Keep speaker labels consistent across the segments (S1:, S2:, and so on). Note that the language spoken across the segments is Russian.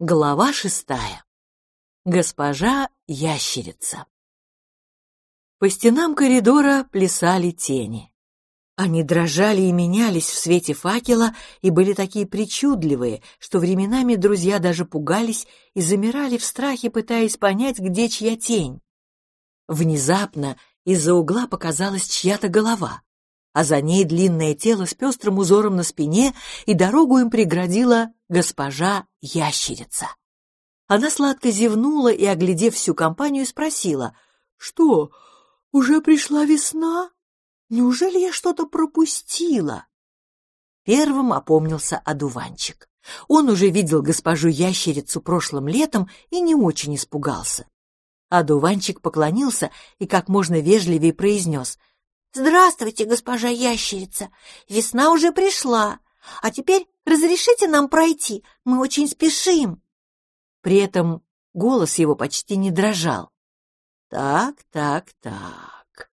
S1: Глава шестая. Госпожа ящерица. По стенам коридора плясали тени. Они дрожали и менялись в свете факела и были такие причудливые, что временами друзья даже пугались и замирали в страхе, пытаясь понять, где чья тень. Внезапно из-за угла показалась чья-то голова, а за ней длинное тело с пестрым узором на спине, и дорогу им преградила госпожа ящерица. Она сладко зевнула и, оглядев всю компанию, спросила, «Что, уже пришла весна? Неужели я что-то пропустила?» Первым опомнился одуванчик. Он уже видел госпожу ящерицу прошлым летом и не очень испугался. Одуванчик поклонился и как можно вежливее произнес, «Здравствуйте, госпожа ящерица! Весна уже пришла, а теперь разрешите нам пройти, мы очень спешим!» При этом голос его почти не дрожал. «Так, так, так...»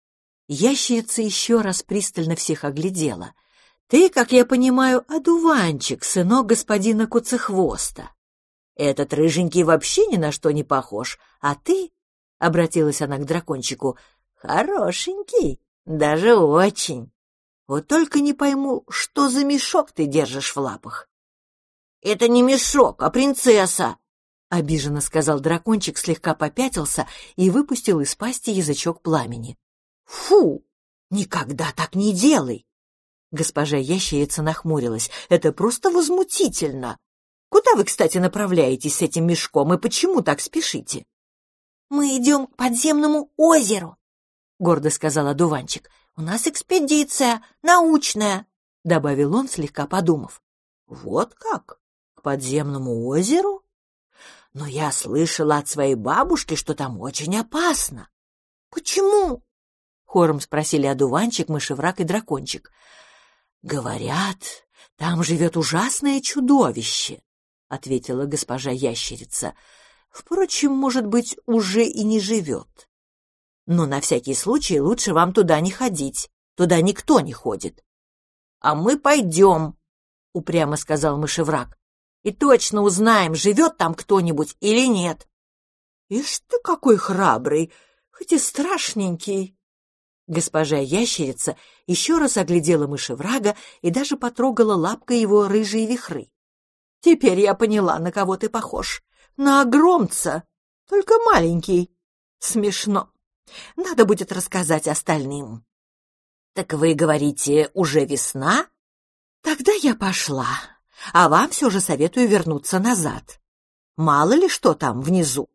S1: Ящерица еще раз пристально всех оглядела. «Ты, как я понимаю, одуванчик, сынок господина Куцехвоста. Этот рыженький вообще ни на что не похож, а ты...» — обратилась она к дракончику. «Хорошенький, даже очень. Вот только не пойму, что за мешок ты держишь в лапах. Это не мешок, а принцесса, обиженно сказал дракончик, слегка попятился и выпустил из пасти язычок пламени. Фу! Никогда так не делай! Госпожа ящерица нахмурилась. Это просто возмутительно. Куда вы, кстати, направляетесь с этим мешком и почему так спешите? Мы идем к подземному озеру, гордо сказала дуванчик. «У нас экспедиция, научная», — добавил он, слегка подумав. «Вот как? К подземному озеру? Но я слышала от своей бабушки, что там очень опасно». «Почему?» — хором спросили одуванчик, мышевраг и дракончик. «Говорят, там живет ужасное чудовище», — ответила госпожа ящерица. «Впрочем, может быть, уже и не живет. Но на всякий случай лучше вам туда не ходить. Туда никто не ходит. — А мы пойдем, — упрямо сказал мышевраг. — И точно узнаем, живет там кто-нибудь или нет. — Ишь ты какой храбрый, хоть и страшненький. Госпожа ящерица еще раз оглядела мышеврага и даже потрогала лапкой его рыжие вихры. — Теперь я поняла, на кого ты похож. На огромца, только маленький. Смешно. Надо будет рассказать остальным. Так вы говорите, уже весна? Тогда я пошла, а вам все же советую вернуться назад. Мало ли что там внизу.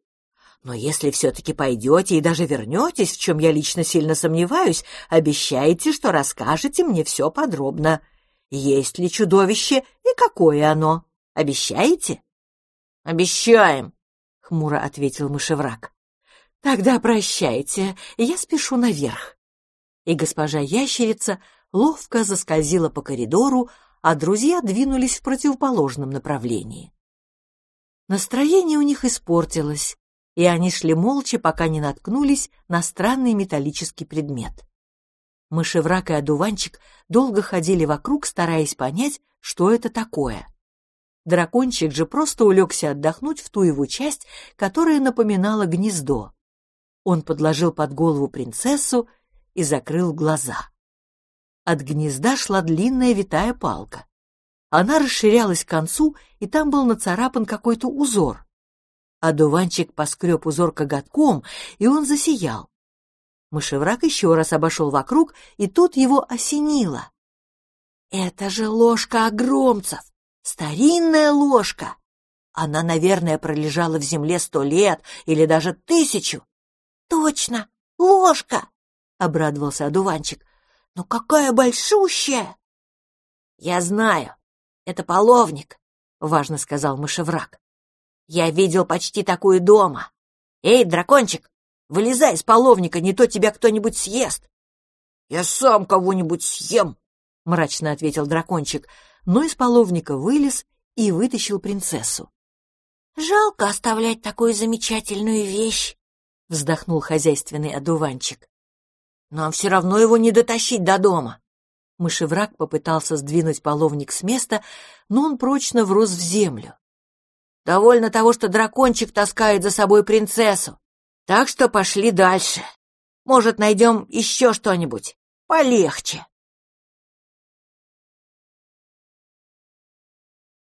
S1: Но если все-таки пойдете и даже вернетесь, в чем я лично сильно сомневаюсь, обещайте, что расскажете мне все подробно. Есть ли чудовище и какое оно? Обещаете? — Обещаем, — хмуро ответил мышевраг. Тогда прощайте, я спешу наверх. И госпожа ящерица ловко заскользила по коридору, а друзья двинулись в противоположном направлении. Настроение у них испортилось, и они шли молча, пока не наткнулись на странный металлический предмет. Мышеврак и одуванчик долго ходили вокруг, стараясь понять, что это такое. Дракончик же просто улегся отдохнуть в ту его часть, которая напоминала гнездо. Он подложил под голову принцессу и закрыл глаза. От гнезда шла длинная витая палка. Она расширялась к концу, и там был нацарапан какой-то узор. Одуванчик поскреб узор коготком, и он засиял. Мышевраг еще раз обошел вокруг, и тут его осенило. «Это же ложка огромцев! Старинная ложка! Она, наверное, пролежала в земле сто лет или даже тысячу. Точно, ложка! — обрадовался одуванчик. «Но какая большущая!» «Я знаю, это половник», — важно сказал мышевраг. «Я видел почти такую дома. Эй, дракончик, вылезай из половника, не то тебя кто-нибудь съест». «Я сам кого-нибудь съем», — мрачно ответил дракончик, но из половника вылез и вытащил принцессу. «Жалко оставлять такую замечательную вещь», — вздохнул хозяйственный одуванчик. «Нам все равно его не дотащить до дома». Мышевраг попытался сдвинуть половник с места, но он прочно врос в землю. Довольно того, что дракончик таскает за собой принцессу. Так что пошли дальше. Может, найдем еще что-нибудь полегче.